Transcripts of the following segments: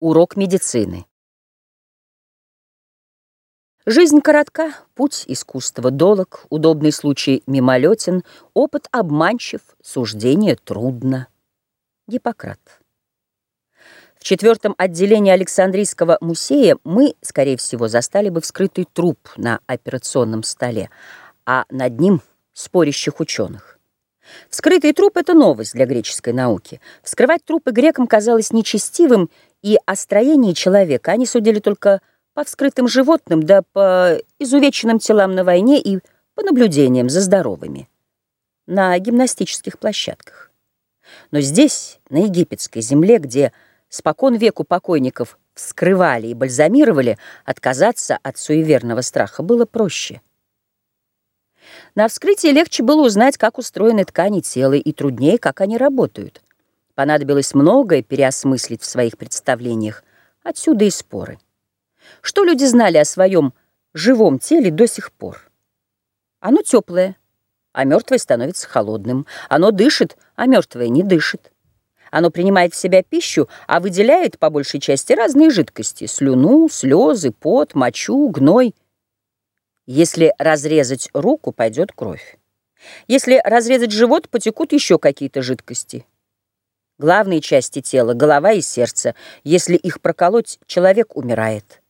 Урок медицины. Жизнь коротка, путь искусства долог, удобный случай мимолетен, опыт обманчив, суждение трудно. Гиппократ. В четвертом отделении Александрийского музея мы, скорее всего, застали бы вскрытый труп на операционном столе, а над ним спорящих ученых. Вскрытый труп — это новость для греческой науки. Вскрывать трупы грекам казалось нечестивым, и о строении человека они судили только по вскрытым животным, да по изувеченным телам на войне и по наблюдениям за здоровыми на гимнастических площадках. Но здесь, на египетской земле, где спокон веку покойников вскрывали и бальзамировали, отказаться от суеверного страха было проще — на вскрытии легче было узнать, как устроены ткани тела, и труднее, как они работают. Понадобилось многое переосмыслить в своих представлениях. Отсюда и споры. Что люди знали о своем живом теле до сих пор? Оно теплое, а мертвое становится холодным. Оно дышит, а мертвое не дышит. Оно принимает в себя пищу, а выделяет по большей части разные жидкости – слюну, слезы, пот, мочу, гной – если разрезать руку, пойдет кровь. Если разрезать живот, потекут еще какие-то жидкости. Главные части тела, голова и сердце, если их проколоть, человек умирает.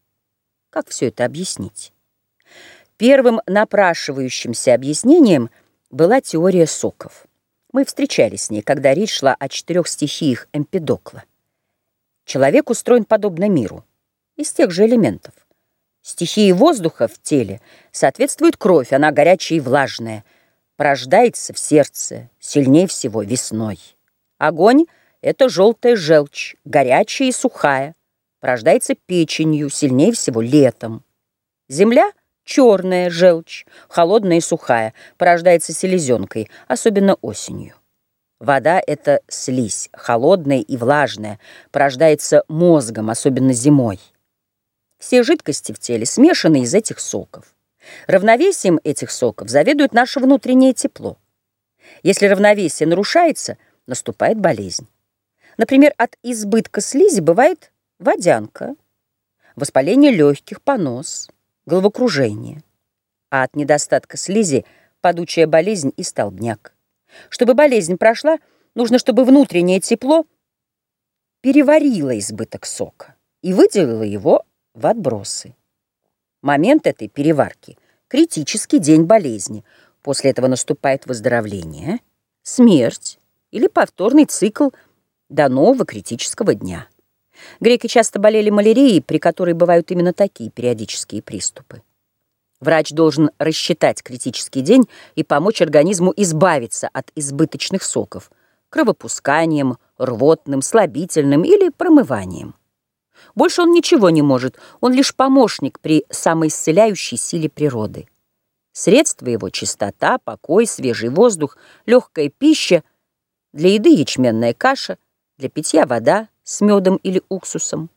Как все это объяснить? Первым напрашивающимся объяснением была теория соков. Мы встречались с ней, когда речь шла о четырех стихиях Эмпидокла. Человек устроен подобно миру, из тех же элементов. Стихии воздуха в теле соответствует кровь, она горячая и влажная, порождается в сердце, сильнее всего весной. Огонь — это желтая желчь, горячая и сухая, порождается печенью, сильнее всего летом. Земля — черная желчь, холодная и сухая, порождается селезенкой, особенно осенью. Вода — это слизь, холодная и влажная, порождается мозгом, особенно зимой. Все жидкости в теле смешаны из этих соков. Равновесием этих соков заведует наше внутреннее тепло. Если равновесие нарушается, наступает болезнь. Например, от избытка слизи бывает водянка, воспаление легких, понос, головокружение. А от недостатка слизи – падучая болезнь и столбняк. Чтобы болезнь прошла, нужно, чтобы внутреннее тепло переварило избыток сока и выделило его в отбросы. Момент этой переварки – критический день болезни. После этого наступает выздоровление, смерть или повторный цикл до нового критического дня. Греки часто болели малярией, при которой бывают именно такие периодические приступы. Врач должен рассчитать критический день и помочь организму избавиться от избыточных соков кровопусканием, рвотным, слабительным или промыванием. Больше он ничего не может, он лишь помощник при самоисцеляющей силе природы. Средства его — чистота, покой, свежий воздух, легкая пища, для еды ячменная каша, для питья вода с медом или уксусом.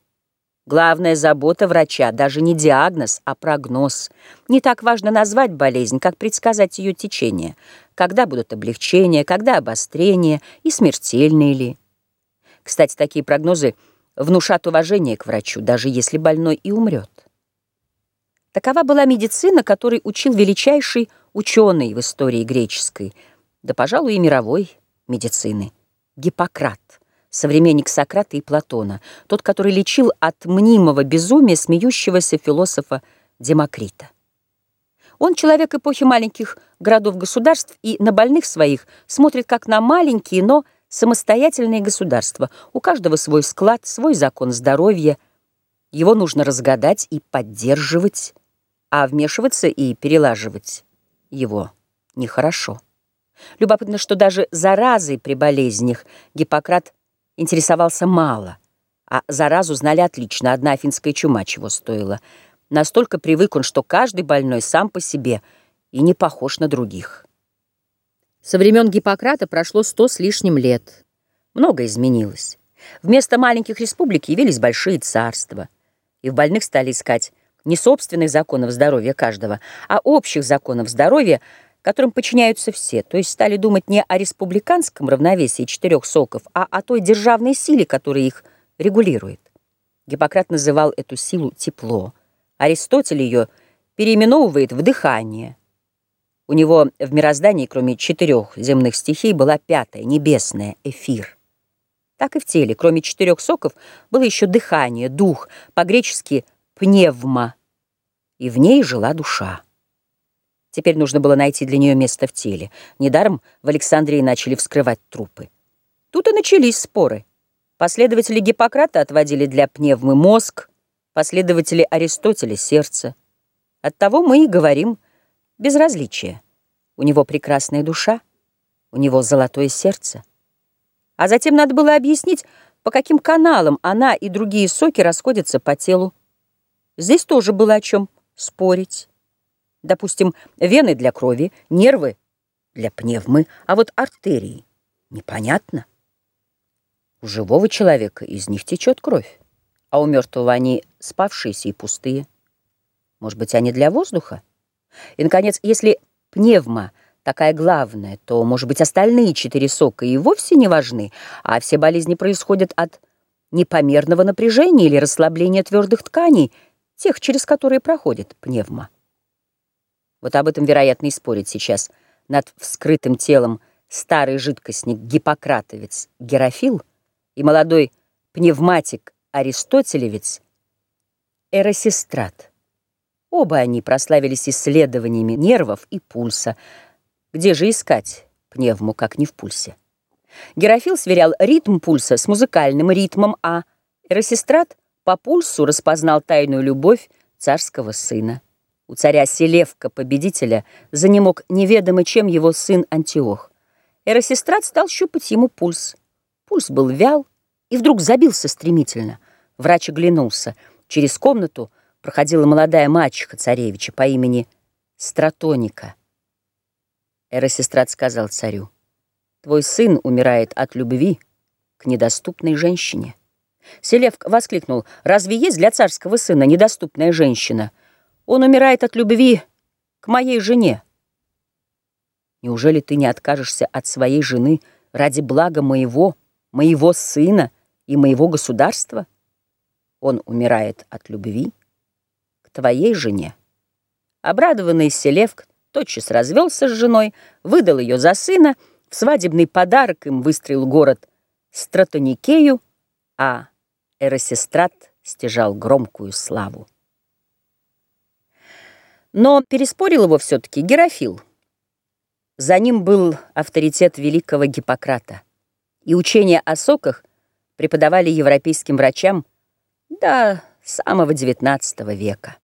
Главная забота врача даже не диагноз, а прогноз. Не так важно назвать болезнь, как предсказать ее течение. Когда будут облегчения, когда обострения и смертельные ли. Кстати, такие прогнозы — внушат уважение к врачу, даже если больной и умрет. Такова была медицина, которой учил величайший ученый в истории греческой, да, пожалуй, и мировой медицины, Гиппократ, современник Сократа и Платона, тот, который лечил от мнимого безумия смеющегося философа Демокрита. Он человек эпохи маленьких городов-государств и на больных своих смотрит как на маленькие, но самостоятельные государства. У каждого свой склад, свой закон здоровья. Его нужно разгадать и поддерживать, а вмешиваться и перелаживать его нехорошо. Любопытно, что даже заразой при болезнях Гиппократ интересовался мало, а заразу знали отлично, одна афинская чума чего стоила. Настолько привык он, что каждый больной сам по себе и не похож на других. Со времен Гиппократа прошло сто с лишним лет. Много изменилось. Вместо маленьких республик явились большие царства. И в больных стали искать не собственных законов здоровья каждого, а общих законов здоровья, которым подчиняются все, то есть стали думать не о республиканском равновесии четырех соков, а о той державной силе, которая их регулирует. Гиппократ называл эту силу тепло. Аристотель ее переименовывает в дыхание. У него в мироздании, кроме четырех земных стихий, была пятая, небесная, эфир. Так и в теле, кроме четырех соков, было еще дыхание, дух, по-гречески «пневма», и в ней жила душа. Теперь нужно было найти для нее место в теле. Недаром в Александрии начали вскрывать трупы. Тут и начались споры. Последователи Гиппократа отводили для пневмы мозг, последователи Аристотеля — сердце. Оттого мы и говорим безразличие. У него прекрасная душа, у него золотое сердце. А затем надо было объяснить, по каким каналам она и другие соки расходятся по телу. Здесь тоже было о чем спорить. Допустим, вены для крови, нервы для пневмы, а вот артерии непонятно. У живого человека из них течет кровь, а у мертвого они спавшиеся и пустые. Может быть, они для воздуха? И, наконец, если пневма такая главная, то, может быть, остальные четыре сока и вовсе не важны, а все болезни происходят от непомерного напряжения или расслабления твердых тканей, тех, через которые проходит пневма. Вот об этом, вероятно, и спорит сейчас над вскрытым телом старый жидкостник Гиппократовец Герофил и молодой пневматик Аристотелевец Эросистрат. Оба они прославились исследованиями нервов и пульса. Где же искать пневму, как не в пульсе? Герофил сверял ритм пульса с музыкальным ритмом, а Эросистрат по пульсу распознал тайную любовь царского сына. У царя Селевка-победителя занемог неведомо чем его сын Антиох. Эросистрат стал щупать ему пульс. Пульс был вял и вдруг забился стремительно. Врач оглянулся. Через комнату проходила молодая мачеха царевича по имени Стратоника. Эросистрат сказал царю, «Твой сын умирает от любви к недоступной женщине». Селевк воскликнул, «Разве есть для царского сына недоступная женщина?» Он умирает от любви к моей жене. Неужели ты не откажешься от своей жены ради блага моего, моего сына и моего государства? Он умирает от любви к твоей жене. Обрадованный Селевк тотчас развелся с женой, выдал ее за сына, в свадебный подарок им выстроил город Стратоникею, а Эросистрат стяжал громкую славу. Но переспорил его все-таки Герофил. За ним был авторитет великого Гиппократа. И учения о соках преподавали европейским врачам до самого XIX века.